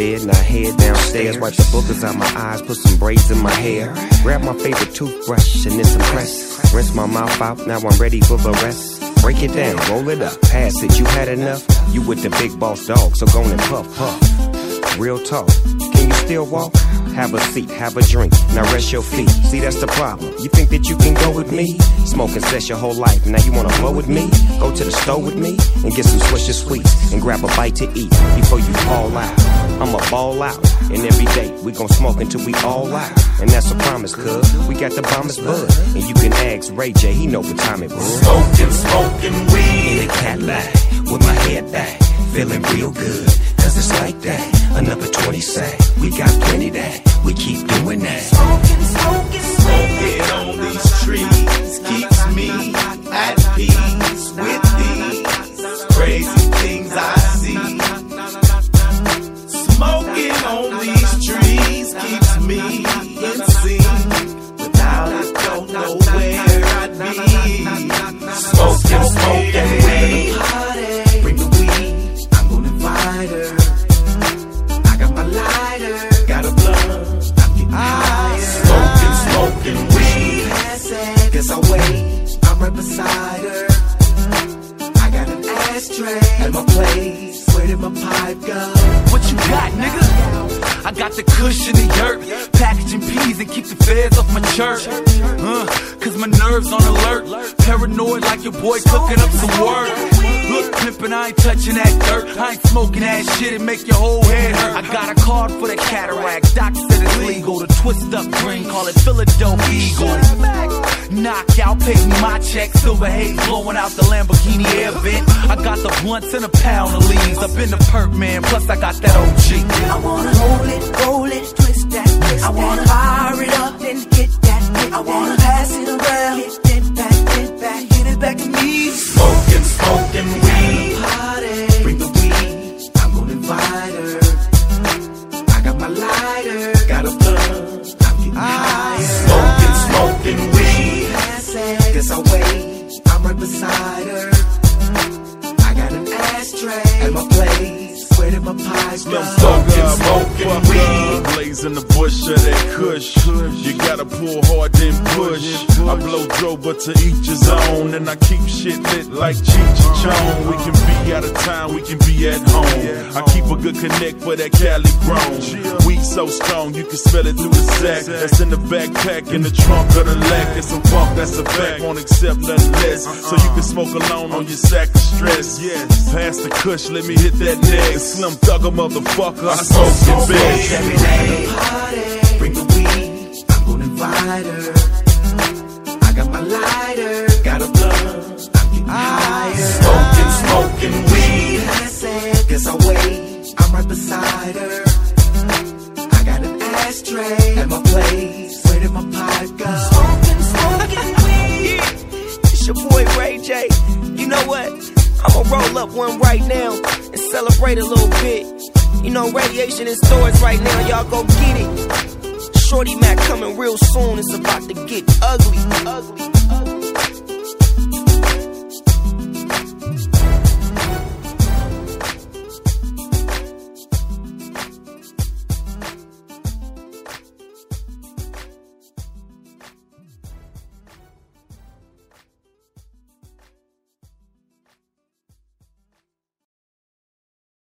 Bed, now head downstairs. Wipe the boogers out my eyes, put some braids in my hair. Grab my favorite toothbrush and some press. Rinse my mouth out, now I'm ready for the rest. Break it down, roll it up, pass it. You had enough? You with the big boss dog, so go and puff, puff. Real talk, can you still walk? Have a seat, have a drink, now rest your feet. See, that's the problem. You think that you can go with me? Smoking cess your whole life, now you wanna blow with me? Go to the store with me and get some Swisher sweets and grab a bite to eat before you fall out. I'ma ball out, and every day we gon' smoke until we all out. And that's a promise, cuz we got the bombest bud. And you can ask Ray J, he know what time it was. Smoking, smoking weed. In a Cadillac, with my head back, feeling real good. Cause it's like that. Another 20 sack, we got plenty that. We keep doing that. Smoking, smoking, smoking on these I'm right beside her. I got an ashtray at my place. Where did my pipe go? What you got, nigga? I got the cushion and dirt, packaging peas and keep the feds off my church. Uh, Cause my nerves on alert, paranoid like your boy cooking up some work. Look, pimpin', I ain't touching that dirt. I ain't smoking that shit and make your whole head hurt. I got a card for the cataract, Doc said it's legal to twist up green, call it Philadelphia Eagle. Knockout, pay me my check. Silver haze blowing out the Lamborghini air vent. I got the blunts and a pound of leaves. Up in the perk, man. Plus, I got that OG. I wanna roll it, roll it, twist that, twist I wanna fire it up, and hit beside her. I got an ashtray at my place. Where did my pipe go? Smoking, smoking weed. Blaze in the bush of that kush. You gotta pull hard, then push. I blow dro, but to each his own. And I keep shit lit like Cheech and Chong. We can be out of town, we can be at home. I keep a good connect for that Cali grown. Weed so strong, you can smell it through the sack. That's in the backpack, in the trunk of the lack. It's a bump, that's a fact. Won't accept nothing less. So you uh-uh. can smoke alone on your sack of stress. Pass the kush, let me hit that neck. Slim Thugga motherfucker, I smoke it big. every day. Party. Bring the weed. I'm gonna invite her. I got my lighter, got a blunt. I'm getting higher. Smoking, smoking weed. Guess I'll wait. I'm right beside her. I got an ashtray at my place. Where did my pipe go? Smoking, smoking weed. It's your boy Ray J. You know what? I'ma roll up one right now and celebrate a little bit. You know, Raydiation in stores right now, y'all go get it. Shorty Mac coming real soon, it's about to get ugly, ugly, ugly.